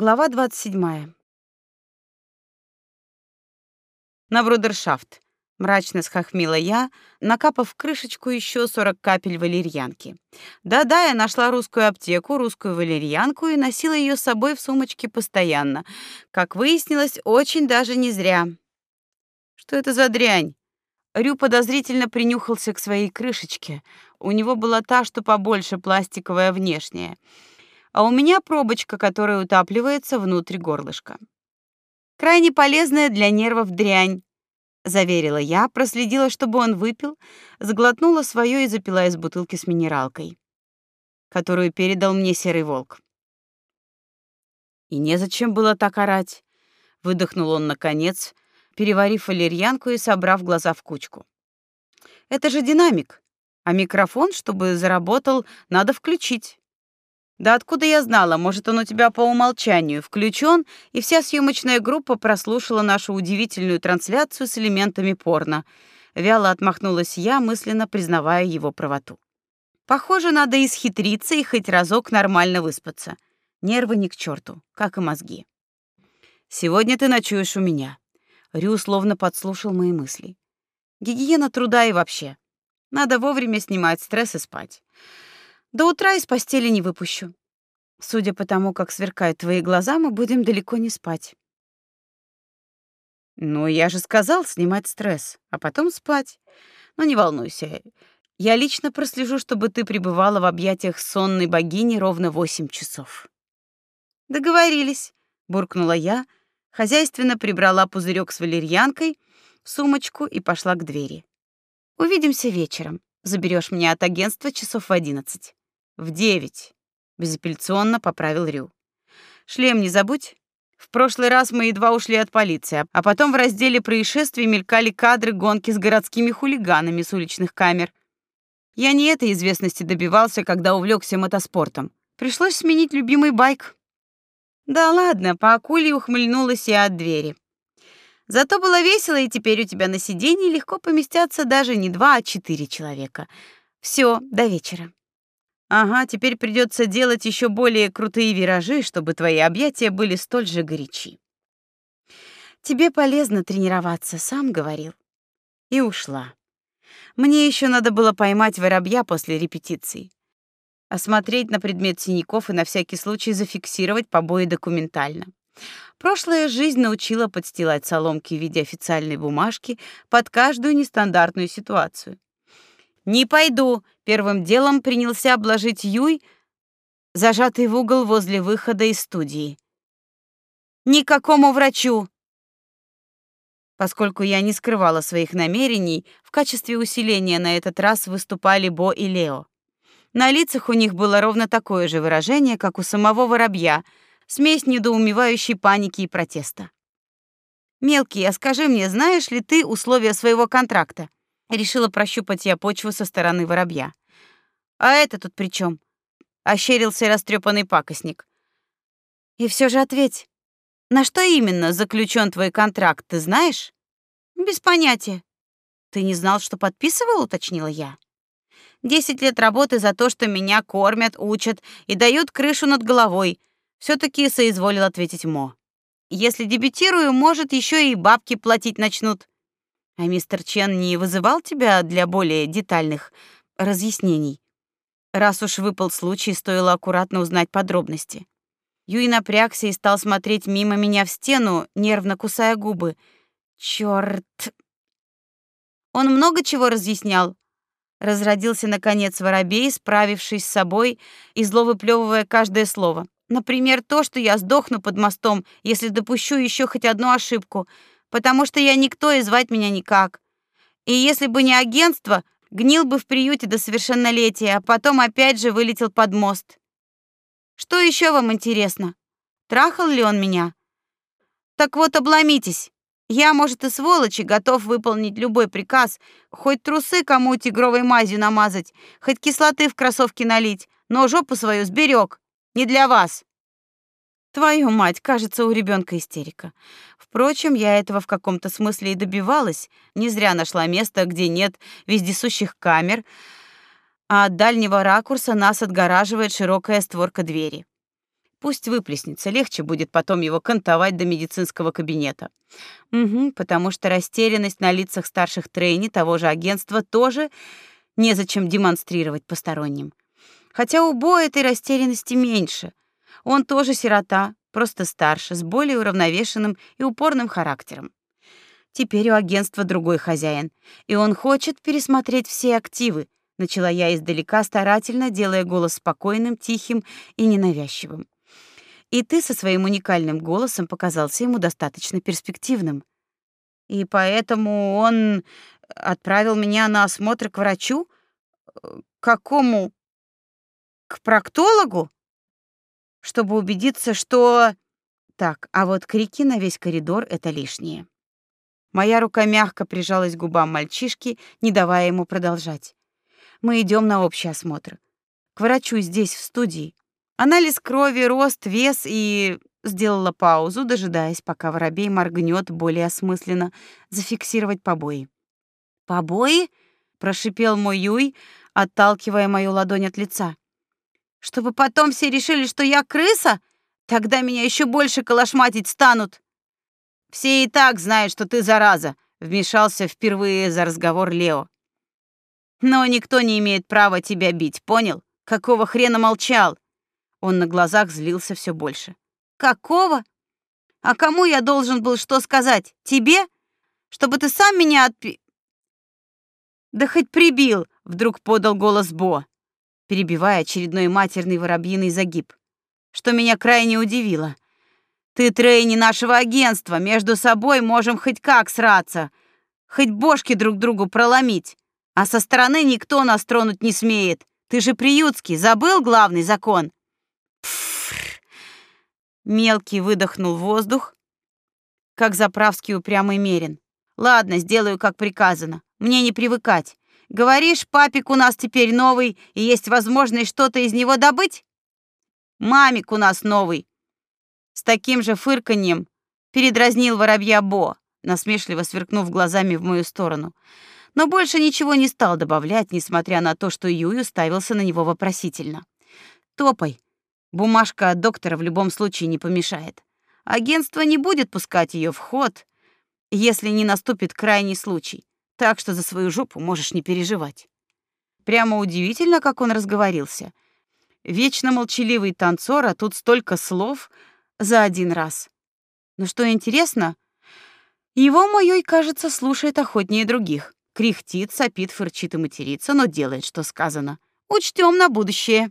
Глава 27. На брудершафт. Мрачно схохмила я, накапав крышечку еще 40 капель валерьянки. Да-да, я нашла русскую аптеку, русскую валерьянку и носила ее с собой в сумочке постоянно. Как выяснилось, очень даже не зря. Что это за дрянь? Рю подозрительно принюхался к своей крышечке. У него была та, что побольше, пластиковая внешняя а у меня пробочка, которая утапливается внутрь горлышка. Крайне полезная для нервов дрянь, заверила я, проследила, чтобы он выпил, заглотнула свое и запила из бутылки с минералкой, которую передал мне серый волк. И незачем было так орать, выдохнул он наконец, переварив валерьянку и собрав глаза в кучку. Это же динамик, а микрофон, чтобы заработал, надо включить. Да откуда я знала? Может, он у тебя по умолчанию включен, и вся съемочная группа прослушала нашу удивительную трансляцию с элементами порно. Вяло отмахнулась я, мысленно признавая его правоту. Похоже, надо исхитриться и хоть разок нормально выспаться. Нервы ни к черту, как и мозги. Сегодня ты ночуешь у меня. Рю словно подслушал мои мысли. Гигиена труда и вообще. Надо вовремя снимать стресс и спать. До утра из постели не выпущу. Судя по тому, как сверкают твои глаза, мы будем далеко не спать. Ну, я же сказал снимать стресс, а потом спать. Но не волнуйся. Я лично прослежу, чтобы ты пребывала в объятиях сонной богини ровно восемь часов. Договорились, буркнула я, хозяйственно прибрала пузырек с валерьянкой в сумочку и пошла к двери. Увидимся вечером. Заберешь меня от агентства часов в одиннадцать. В девять, безапелляционно поправил Рю. Шлем не забудь. В прошлый раз мы едва ушли от полиции, а потом в разделе происшествий мелькали кадры гонки с городскими хулиганами с уличных камер. Я не этой известности добивался, когда увлекся мотоспортом. Пришлось сменить любимый байк. Да ладно, по акуле ухмыльнулась я от двери. Зато было весело, и теперь у тебя на сиденье легко поместятся даже не два, а четыре человека. Все, до вечера. Ага, теперь придется делать еще более крутые виражи, чтобы твои объятия были столь же горячи. Тебе полезно тренироваться, сам говорил. И ушла. Мне еще надо было поймать воробья после репетиций. Осмотреть на предмет синяков и на всякий случай зафиксировать побои документально. Прошлая жизнь научила подстилать соломки в виде официальной бумажки под каждую нестандартную ситуацию. Не пойду, первым делом принялся обложить Юй, зажатый в угол возле выхода из студии. Никакому врачу. Поскольку я не скрывала своих намерений, в качестве усиления на этот раз выступали Бо и Лео. На лицах у них было ровно такое же выражение, как у самого воробья, смесь недоумевающей паники и протеста. Мелкий, а скажи мне, знаешь ли ты условия своего контракта? Решила прощупать я почву со стороны воробья. А это тут при чем? Ощерился растрепанный пакостник. И все же ответь, на что именно заключен твой контракт, ты знаешь? Без понятия. Ты не знал, что подписывал, уточнила я. Десять лет работы за то, что меня кормят, учат и дают крышу над головой. все таки соизволил ответить Мо. Если дебютирую, может, еще и бабки платить начнут. А мистер Чен не вызывал тебя для более детальных разъяснений? Раз уж выпал случай, стоило аккуратно узнать подробности. Юй напрягся и стал смотреть мимо меня в стену, нервно кусая губы. Чёрт. Он много чего разъяснял. Разродился наконец воробей, справившись с собой и зло выплевывая каждое слово. Например, то, что я сдохну под мостом, если допущу еще хоть одну ошибку — потому что я никто и звать меня никак. И если бы не агентство, гнил бы в приюте до совершеннолетия, а потом опять же вылетел под мост. Что еще вам интересно? Трахал ли он меня? Так вот, обломитесь. Я, может, и сволочь, и готов выполнить любой приказ, хоть трусы кому тигровой мазью намазать, хоть кислоты в кроссовки налить, но жопу свою сберег. Не для вас. Твою мать, кажется, у ребенка истерика. Впрочем, я этого в каком-то смысле и добивалась. Не зря нашла место, где нет вездесущих камер, а от дальнего ракурса нас отгораживает широкая створка двери. Пусть выплеснется, легче будет потом его кантовать до медицинского кабинета. Угу, потому что растерянность на лицах старших трейни того же агентства тоже незачем демонстрировать посторонним. Хотя у этой растерянности меньше. Он тоже сирота, просто старше, с более уравновешенным и упорным характером. Теперь у агентства другой хозяин, и он хочет пересмотреть все активы, начала я издалека, старательно делая голос спокойным, тихим и ненавязчивым. И ты со своим уникальным голосом показался ему достаточно перспективным. И поэтому он отправил меня на осмотр к врачу? К какому? К проктологу? Чтобы убедиться, что... Так, а вот крики на весь коридор — это лишнее. Моя рука мягко прижалась к губам мальчишки, не давая ему продолжать. Мы идем на общий осмотр. К врачу здесь, в студии. Анализ крови, рост, вес и сделала паузу, дожидаясь, пока воробей моргнет более осмысленно, зафиксировать побои. Побои? прошипел мой Юй, отталкивая мою ладонь от лица. Чтобы потом все решили, что я крыса? Тогда меня еще больше колошматить станут. Все и так знают, что ты зараза, вмешался впервые за разговор Лео. Но никто не имеет права тебя бить, понял? Какого хрена молчал? Он на глазах злился все больше. Какого? А кому я должен был что сказать? Тебе? Чтобы ты сам меня отпи... Да хоть прибил, вдруг подал голос Бо, перебивая очередной матерный воробьиный загиб. Что меня крайне удивило. Ты трейни нашего агентства, между собой можем хоть как сраться, хоть бошки друг другу проломить, а со стороны никто нас тронуть не смеет. Ты же приютский, забыл главный закон? Мелкий выдохнул воздух, как заправский упрямый мерин. Ладно, сделаю, как приказано. Мне не привыкать. Говоришь, папик у нас теперь новый, и есть возможность что-то из него добыть? Мамик у нас новый. С таким же фырканьем передразнил воробья Бо, насмешливо сверкнув глазами в мою сторону. Но больше ничего не стал добавлять, несмотря на то, что Юй уставился на него вопросительно. Топай, Бумажка от доктора в любом случае не помешает. Агентство не будет пускать ее в ход, если не наступит крайний случай. Так что за свою жопу можешь не переживать. Прямо удивительно, как он разговорился. Вечно молчаливый танцор, а тут столько слов за один раз. Но что интересно, его моёй, кажется, слушает охотнее других. Кряхтит, сопит, фырчит и матерится, но делает, что сказано. Учтем на будущее.